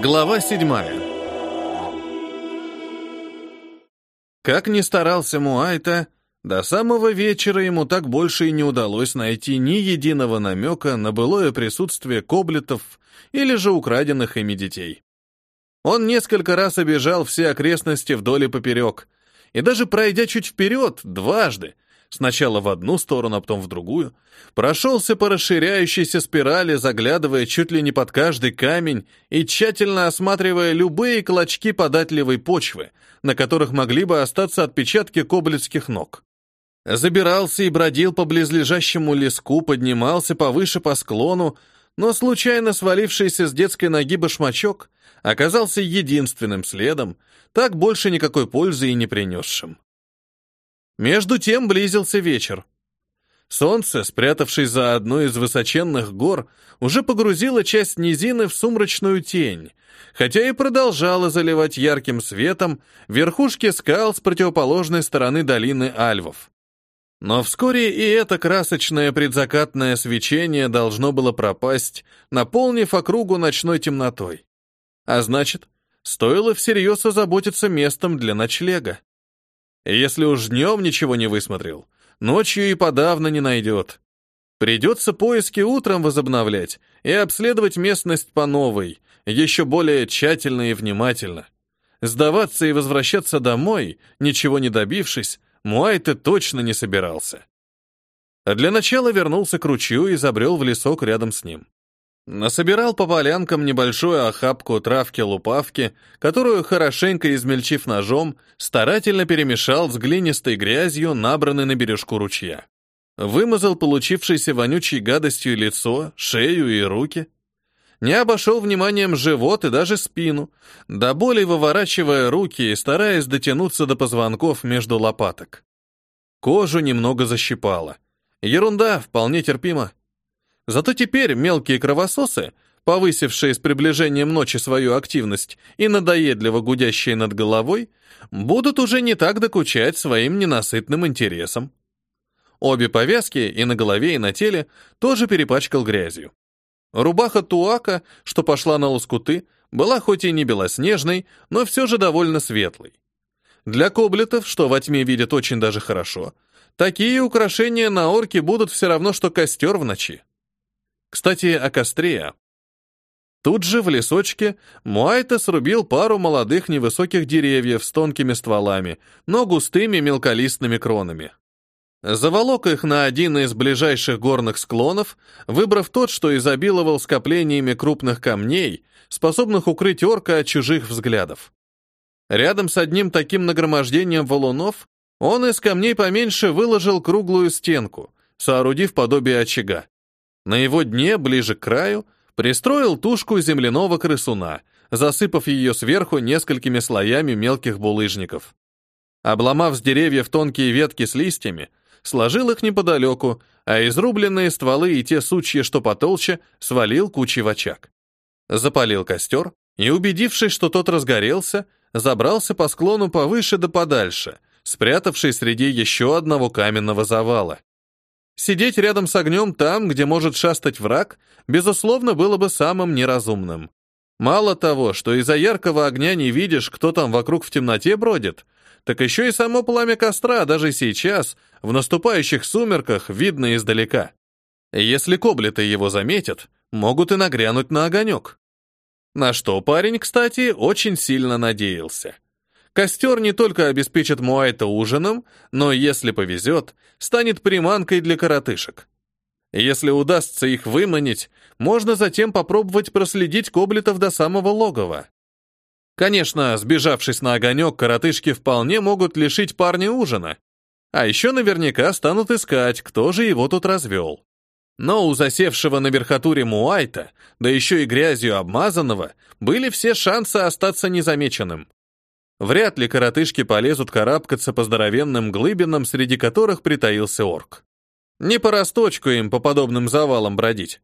Глава седьмая. Как ни старался Муайта, до самого вечера ему так больше и не удалось найти ни единого намека на былое присутствие коблетов или же украденных ими детей. Он несколько раз обежал все окрестности вдоль и поперек, и даже пройдя чуть вперед, дважды, сначала в одну сторону, а потом в другую, прошелся по расширяющейся спирали, заглядывая чуть ли не под каждый камень и тщательно осматривая любые клочки податливой почвы, на которых могли бы остаться отпечатки коблетских ног. Забирался и бродил по близлежащему леску, поднимался повыше по склону, но случайно свалившийся с детской ноги башмачок оказался единственным следом, так больше никакой пользы и не принесшим. Между тем близился вечер. Солнце, спрятавшись за одной из высоченных гор, уже погрузило часть низины в сумрачную тень, хотя и продолжало заливать ярким светом верхушки скал с противоположной стороны долины Альвов. Но вскоре и это красочное предзакатное свечение должно было пропасть, наполнив округу ночной темнотой. А значит, стоило всерьез озаботиться местом для ночлега. Если уж днем ничего не высмотрел, ночью и подавно не найдет. Придется поиски утром возобновлять и обследовать местность по новой, еще более тщательно и внимательно. Сдаваться и возвращаться домой, ничего не добившись, Муайте точно не собирался. Для начала вернулся к ручью и забрел в лесок рядом с ним. Насобирал по полянкам небольшую охапку травки-лупавки, которую, хорошенько измельчив ножом, старательно перемешал с глинистой грязью, набранной на бережку ручья. Вымазал получившейся вонючей гадостью лицо, шею и руки. Не обошел вниманием живот и даже спину, до боли выворачивая руки и стараясь дотянуться до позвонков между лопаток. Кожу немного защипало. Ерунда, вполне терпимо. Зато теперь мелкие кровососы, повысившие с приближением ночи свою активность и надоедливо гудящие над головой, будут уже не так докучать своим ненасытным интересам. Обе повязки, и на голове, и на теле, тоже перепачкал грязью. Рубаха Туака, что пошла на лоскуты, была хоть и не белоснежной, но все же довольно светлой. Для коблетов, что во тьме видят очень даже хорошо, такие украшения на орке будут все равно, что костер в ночи. Кстати, о костре. Тут же в лесочке Муайта срубил пару молодых невысоких деревьев с тонкими стволами, но густыми мелколистными кронами. Заволок их на один из ближайших горных склонов, выбрав тот, что изобиловал скоплениями крупных камней, способных укрыть орка от чужих взглядов. Рядом с одним таким нагромождением валунов он из камней поменьше выложил круглую стенку, соорудив подобие очага. На его дне, ближе к краю, пристроил тушку земляного крысуна, засыпав ее сверху несколькими слоями мелких булыжников. Обломав с деревьев тонкие ветки с листьями, сложил их неподалеку, а изрубленные стволы и те сучья, что потолще, свалил кучей в очаг. Запалил костер и, убедившись, что тот разгорелся, забрался по склону повыше да подальше, спрятавшись среди еще одного каменного завала. Сидеть рядом с огнем там, где может шастать враг, безусловно, было бы самым неразумным. Мало того, что из-за яркого огня не видишь, кто там вокруг в темноте бродит, так еще и само пламя костра даже сейчас, в наступающих сумерках, видно издалека. Если коблеты его заметят, могут и нагрянуть на огонек. На что парень, кстати, очень сильно надеялся. Костер не только обеспечит Муайта ужином, но, если повезет, станет приманкой для коротышек. Если удастся их выманить, можно затем попробовать проследить коблетов до самого логова. Конечно, сбежавшись на огонек, коротышки вполне могут лишить парня ужина. А еще наверняка станут искать, кто же его тут развел. Но у засевшего на верхотуре Муайта, да еще и грязью обмазанного, были все шансы остаться незамеченным. Вряд ли коротышки полезут карабкаться по здоровенным глыбинам, среди которых притаился орк. Не по росточку им по подобным завалам бродить.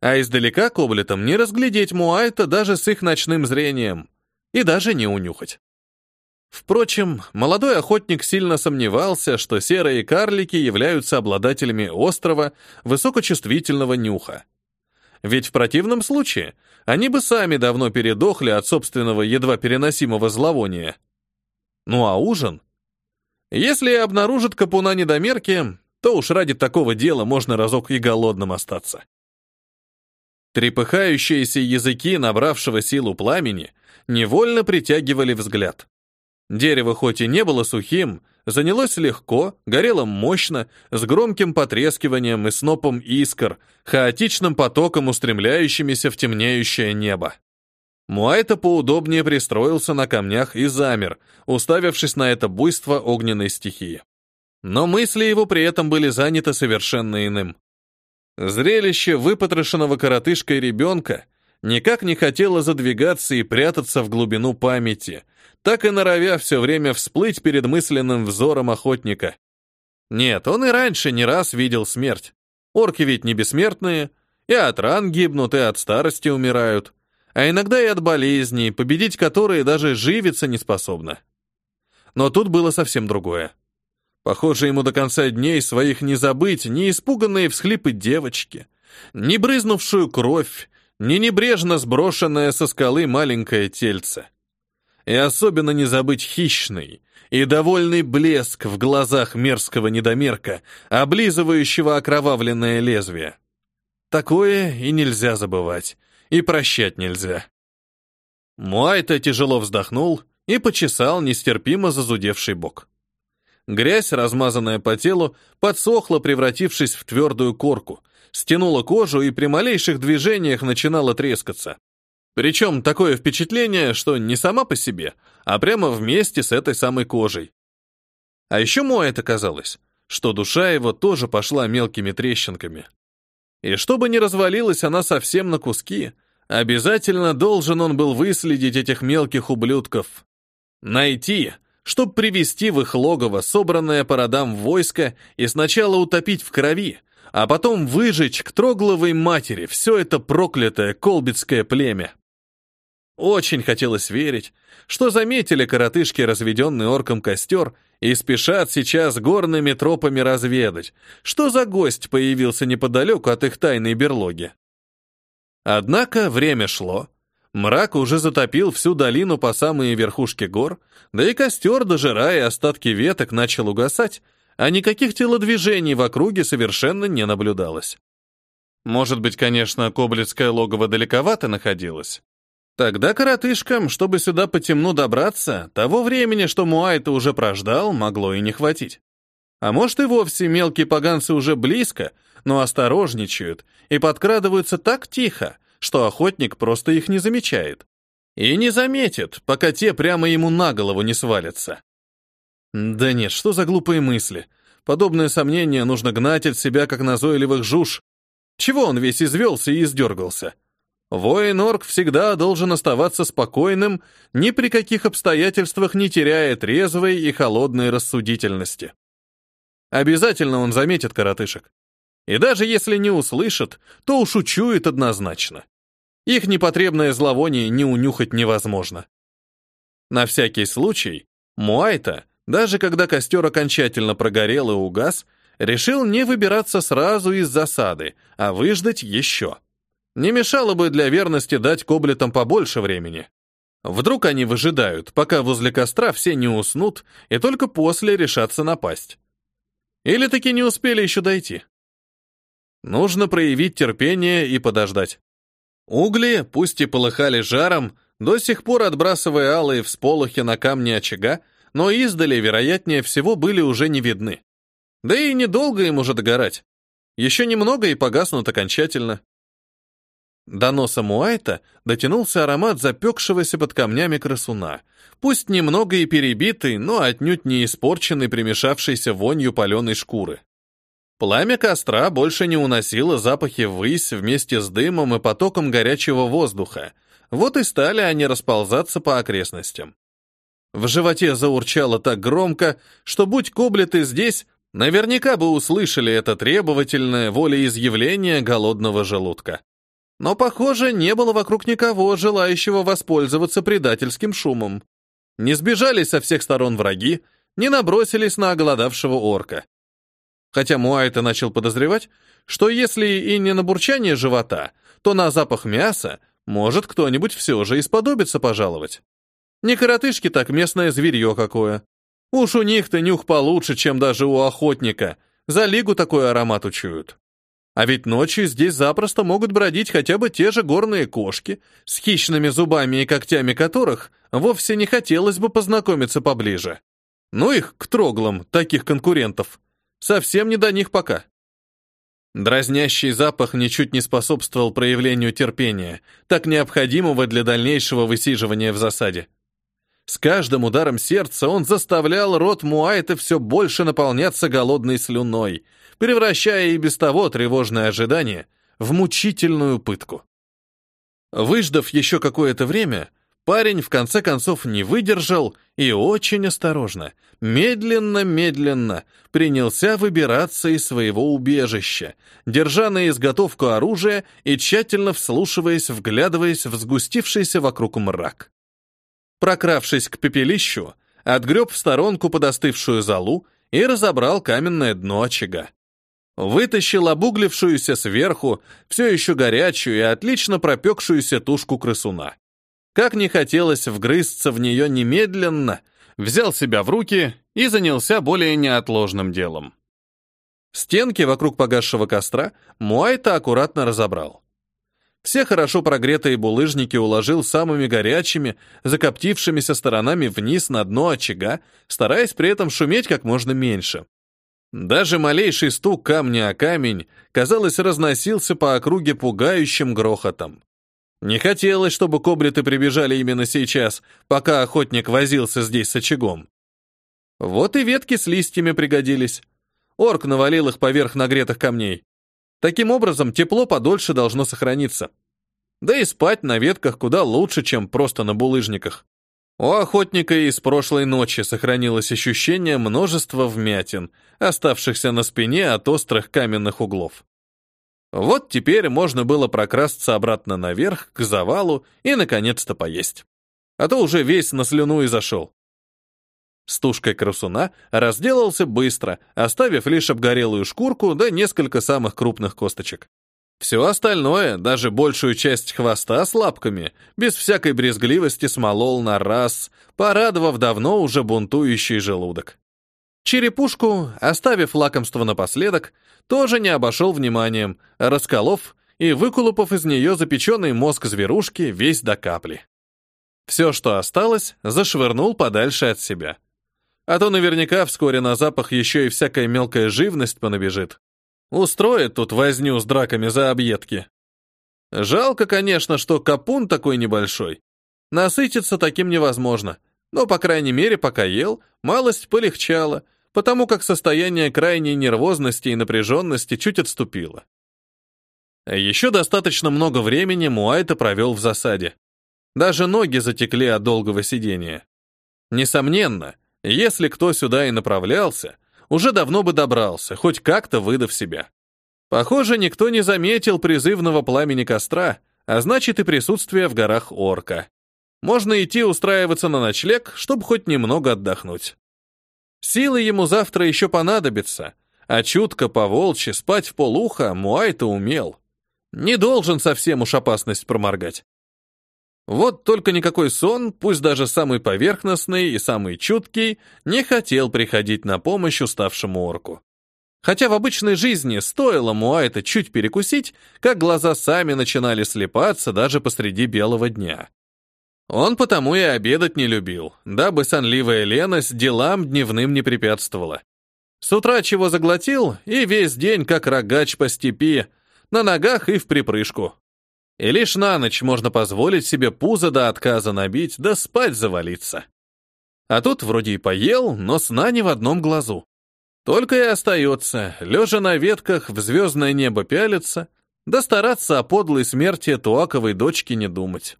А издалека коблетам не разглядеть Муайта даже с их ночным зрением. И даже не унюхать. Впрочем, молодой охотник сильно сомневался, что серые карлики являются обладателями острого, высокочувствительного нюха. Ведь в противном случае они бы сами давно передохли от собственного едва переносимого зловония. Ну а ужин? Если обнаружат капуна недомерки, то уж ради такого дела можно разок и голодным остаться. Трепыхающиеся языки набравшего силу пламени невольно притягивали взгляд. Дерево хоть и не было сухим, занялось легко, горело мощно, с громким потрескиванием и снопом искр, хаотичным потоком устремляющимися в темнеющее небо. Муайта поудобнее пристроился на камнях и замер, уставившись на это буйство огненной стихии. Но мысли его при этом были заняты совершенно иным. Зрелище выпотрошенного коротышкой ребенка никак не хотело задвигаться и прятаться в глубину памяти, так и норовя все время всплыть перед мысленным взором охотника. Нет, он и раньше не раз видел смерть. Орки ведь не бессмертные, и от ран гибнут, и от старости умирают, а иногда и от болезней, победить которые даже живиться не способна. Но тут было совсем другое. Похоже, ему до конца дней своих не забыть ни испуганные всхлипы девочки, ни брызнувшую кровь, ни небрежно сброшенное со скалы маленькое тельце. И особенно не забыть хищный и довольный блеск в глазах мерзкого недомерка, облизывающего окровавленное лезвие. Такое и нельзя забывать, и прощать нельзя. Муайта тяжело вздохнул и почесал нестерпимо зазудевший бок. Грязь, размазанная по телу, подсохла, превратившись в твердую корку, стянула кожу и при малейших движениях начинала трескаться. Причем такое впечатление, что не сама по себе, а прямо вместе с этой самой кожей. А еще Моа это казалось, что душа его тоже пошла мелкими трещинками. И чтобы не развалилась она совсем на куски, обязательно должен он был выследить этих мелких ублюдков. Найти, чтобы привести в их логово собранное по родам войско и сначала утопить в крови, а потом выжечь к трогловой матери все это проклятое колбицкое племя. Очень хотелось верить, что заметили коротышки разведенный орком костер и спешат сейчас горными тропами разведать, что за гость появился неподалеку от их тайной берлоги. Однако время шло, Мрак уже затопил всю долину по самые верхушки гор, да и костер, дожирая остатки веток, начал угасать, а никаких телодвижений в округе совершенно не наблюдалось. Может быть, конечно, Коблицкое логово далековато находилось. Тогда коротышкам, чтобы сюда по темну добраться, того времени, что Муайта уже прождал, могло и не хватить. А может и вовсе мелкие поганцы уже близко, но осторожничают и подкрадываются так тихо, что охотник просто их не замечает. И не заметит, пока те прямо ему на голову не свалятся. Да нет, что за глупые мысли. Подобные сомнения нужно гнать от себя, как назойливых жуж. Чего он весь извелся и издергался? Воин-орк всегда должен оставаться спокойным, ни при каких обстоятельствах не теряя трезвой и холодной рассудительности. Обязательно он заметит коротышек. И даже если не услышит, то уж учует однозначно. Их непотребное зловоние не унюхать невозможно. На всякий случай, Муайта, даже когда костер окончательно прогорел и угас, решил не выбираться сразу из засады, а выждать еще. Не мешало бы для верности дать коблетам побольше времени. Вдруг они выжидают, пока возле костра все не уснут, и только после решатся напасть. Или таки не успели еще дойти. Нужно проявить терпение и подождать. Угли, пусть и полыхали жаром, до сих пор отбрасывая алые всполохи на камни очага, но издали, вероятнее всего, были уже не видны. Да и недолго им уже догорать. Еще немного и погаснут окончательно. До носа Муайта дотянулся аромат запекшегося под камнями красуна, пусть немного и перебитый, но отнюдь не испорченный примешавшейся вонью паленой шкуры. Пламя костра больше не уносило запахи ввысь вместе с дымом и потоком горячего воздуха. Вот и стали они расползаться по окрестностям. В животе заурчало так громко, что будь коблеты здесь, наверняка бы услышали это требовательное волеизъявление голодного желудка. Но, похоже, не было вокруг никого, желающего воспользоваться предательским шумом. Не сбежали со всех сторон враги, не набросились на оголодавшего орка. Хотя Муайта начал подозревать, что если и не на бурчание живота, то на запах мяса может кто-нибудь все же исподобится пожаловать. Не коротышки, так местное зверье какое. Уж у них-то нюх получше, чем даже у охотника. За лигу такой аромат учуют. А ведь ночью здесь запросто могут бродить хотя бы те же горные кошки, с хищными зубами и когтями которых вовсе не хотелось бы познакомиться поближе. Ну их к троглам, таких конкурентов. Совсем не до них пока. Дразнящий запах ничуть не способствовал проявлению терпения, так необходимого для дальнейшего высиживания в засаде. С каждым ударом сердца он заставлял рот Муайта все больше наполняться голодной слюной, превращая и без того тревожное ожидание в мучительную пытку. Выждав еще какое-то время, парень в конце концов не выдержал и очень осторожно, медленно-медленно принялся выбираться из своего убежища, держа на изготовку оружие и тщательно вслушиваясь, вглядываясь в сгустившийся вокруг мрак. Прокравшись к пепелищу, отгреб в сторонку подостывшую залу и разобрал каменное дно очага. Вытащил обуглившуюся сверху, все еще горячую и отлично пропекшуюся тушку крысуна. Как не хотелось вгрызться в нее немедленно, взял себя в руки и занялся более неотложным делом. Стенки вокруг погасшего костра Муайта аккуратно разобрал. Все хорошо прогретые булыжники уложил самыми горячими, закоптившимися сторонами вниз на дно очага, стараясь при этом шуметь как можно меньше. Даже малейший стук камня о камень, казалось, разносился по округе пугающим грохотом. Не хотелось, чтобы коблеты прибежали именно сейчас, пока охотник возился здесь с очагом. Вот и ветки с листьями пригодились. Орк навалил их поверх нагретых камней. Таким образом, тепло подольше должно сохраниться. Да и спать на ветках куда лучше, чем просто на булыжниках. У охотника из прошлой ночи сохранилось ощущение множества вмятин, оставшихся на спине от острых каменных углов. Вот теперь можно было прокрасться обратно наверх, к завалу, и, наконец-то, поесть. А то уже весь на слюну и зашел. С тушкой красуна разделался быстро, оставив лишь обгорелую шкурку да несколько самых крупных косточек. Все остальное, даже большую часть хвоста с лапками, без всякой брезгливости смолол на раз, порадовав давно уже бунтующий желудок. Черепушку, оставив лакомство напоследок, тоже не обошел вниманием, расколов и выколупав из нее запеченный мозг зверушки весь до капли. Все, что осталось, зашвырнул подальше от себя. А то наверняка вскоре на запах еще и всякая мелкая живность понабежит. Устроит тут возню с драками за объедки. Жалко, конечно, что капун такой небольшой. Насытиться таким невозможно. Но, по крайней мере, пока ел, малость полегчала, потому как состояние крайней нервозности и напряженности чуть отступило. Еще достаточно много времени Муайта провел в засаде. Даже ноги затекли от долгого сидения. Несомненно, если кто сюда и направлялся, уже давно бы добрался, хоть как-то выдав себя. Похоже, никто не заметил призывного пламени костра, а значит и присутствие в горах орка. Можно идти устраиваться на ночлег, чтобы хоть немного отдохнуть. Силы ему завтра еще понадобятся, а чутко по волчьи спать в полуха Муай-то умел. Не должен совсем уж опасность проморгать. Вот только никакой сон, пусть даже самый поверхностный и самый чуткий, не хотел приходить на помощь уставшему орку. Хотя в обычной жизни стоило Муайта чуть перекусить, как глаза сами начинали слепаться даже посреди белого дня. Он потому и обедать не любил, дабы сонливая леность делам дневным не препятствовала. С утра чего заглотил, и весь день как рогач по степи, на ногах и в припрыжку. И лишь на ночь можно позволить себе пузо до отказа набить, да спать завалиться. А тут вроде и поел, но сна не в одном глазу. Только и остается, лежа на ветках, в звездное небо пялиться, да стараться о подлой смерти туаковой дочки не думать.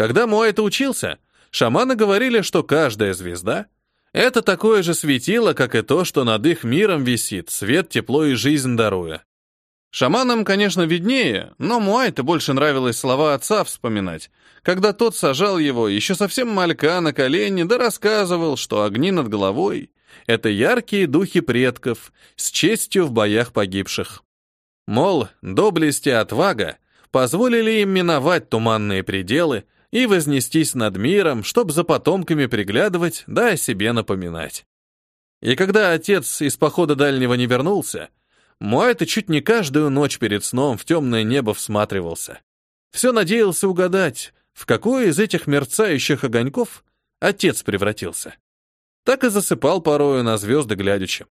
Когда Муайта учился, шаманы говорили, что каждая звезда — это такое же светило, как и то, что над их миром висит, свет, тепло и жизнь даруя. Шаманам, конечно, виднее, но Муайте больше нравилось слова отца вспоминать, когда тот сажал его еще совсем малька на колени, да рассказывал, что огни над головой — это яркие духи предков, с честью в боях погибших. Мол, доблесть и отвага позволили им миновать туманные пределы и вознестись над миром, чтобы за потомками приглядывать, да о себе напоминать. И когда отец из похода дальнего не вернулся, Муайта чуть не каждую ночь перед сном в темное небо всматривался. Все надеялся угадать, в какой из этих мерцающих огоньков отец превратился. Так и засыпал порою на звезды глядячи.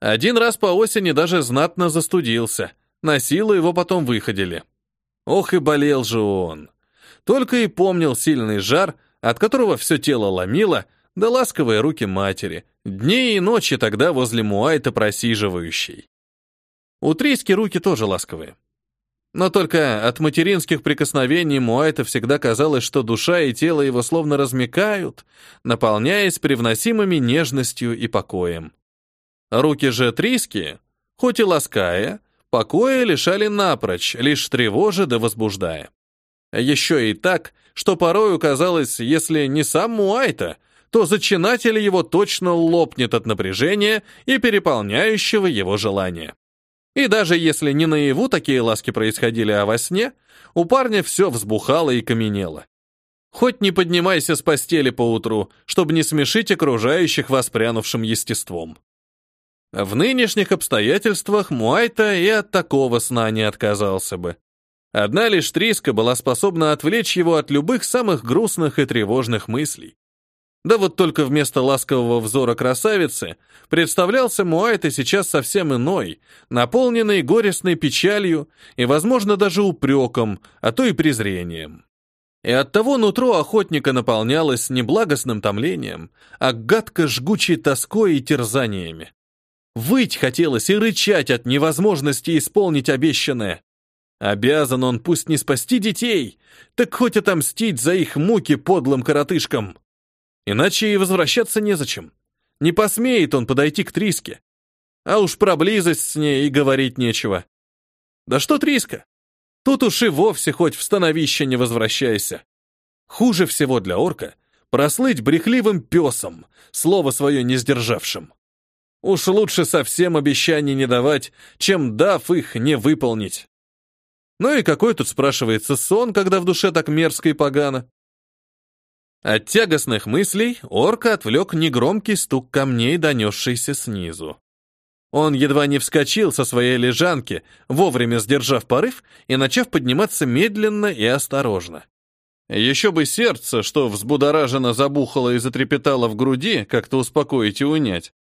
Один раз по осени даже знатно застудился, на силу его потом выходили. Ох и болел же он. Только и помнил сильный жар, от которого все тело ломило, да ласковые руки матери, дни и ночи тогда возле Муайта просиживающей. У Триски руки тоже ласковые. Но только от материнских прикосновений Муайта всегда казалось, что душа и тело его словно размекают, наполняясь привносимыми нежностью и покоем. Руки же Триски, хоть и лаская, покоя лишали напрочь, лишь тревожа да возбуждая. Еще и так, что порою казалось, если не сам Муайта, то зачинатель его точно лопнет от напряжения и переполняющего его желания. И даже если не наяву такие ласки происходили, а во сне, у парня все взбухало и каменело. Хоть не поднимайся с постели поутру, чтобы не смешить окружающих воспрянувшим естеством. В нынешних обстоятельствах Муайта и от такого сна не отказался бы. Одна лишь Триска была способна отвлечь его от любых самых грустных и тревожных мыслей. Да вот только вместо ласкового взора красавицы представлялся Муайта сейчас совсем иной, наполненный горестной печалью и, возможно, даже упреком, а то и презрением. И оттого нутро охотника наполнялось не благостным томлением, а гадко-жгучей тоской и терзаниями. Выть хотелось и рычать от невозможности исполнить обещанное. Обязан он пусть не спасти детей, так хоть отомстить за их муки подлым коротышкам. Иначе и возвращаться незачем. Не посмеет он подойти к Триске. А уж про близость с ней и говорить нечего. Да что Триска? Тут уж и вовсе хоть в становище не возвращайся. Хуже всего для орка прослыть брехливым песом, слово свое не сдержавшим. Уж лучше совсем обещаний не давать, чем дав их не выполнить. Ну и какой тут, спрашивается, сон, когда в душе так мерзко и погано? От тягостных мыслей орка отвлек негромкий стук камней, донесшийся снизу. Он едва не вскочил со своей лежанки, вовремя сдержав порыв и начав подниматься медленно и осторожно. Еще бы сердце, что взбудораженно забухало и затрепетало в груди, как-то успокоить и унять.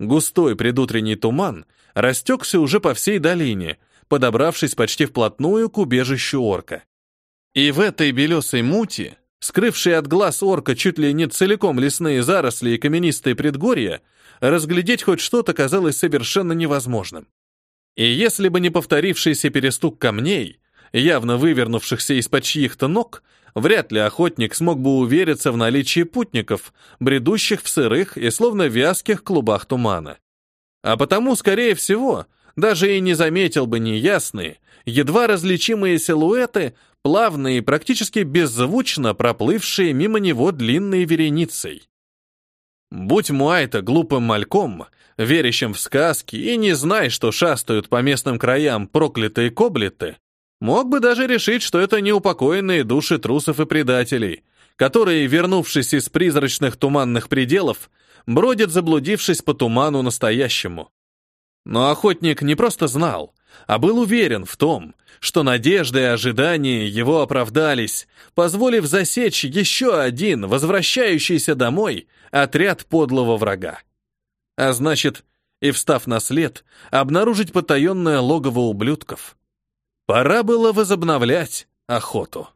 Густой предутренний туман растекся уже по всей долине, подобравшись почти вплотную к убежищу орка. И в этой белесой мути скрывшие от глаз орка чуть ли не целиком лесные заросли и каменистые предгорья, разглядеть хоть что-то казалось совершенно невозможным. И если бы не повторившийся перестук камней, явно вывернувшихся из-под чьих-то ног, вряд ли охотник смог бы увериться в наличии путников, бредущих в сырых и словно вязких клубах тумана. А потому, скорее всего, даже и не заметил бы неясные, едва различимые силуэты, плавно и практически беззвучно проплывшие мимо него длинной вереницей. Будь Муайта глупым мальком, верящим в сказки и не зная, что шастают по местным краям проклятые коблеты, мог бы даже решить, что это неупокоенные души трусов и предателей, которые, вернувшись из призрачных туманных пределов, бродят, заблудившись по туману настоящему. Но охотник не просто знал, а был уверен в том, что надежды и ожидания его оправдались, позволив засечь еще один, возвращающийся домой, отряд подлого врага. А значит, и встав на след, обнаружить потаенное логово ублюдков. Пора было возобновлять охоту.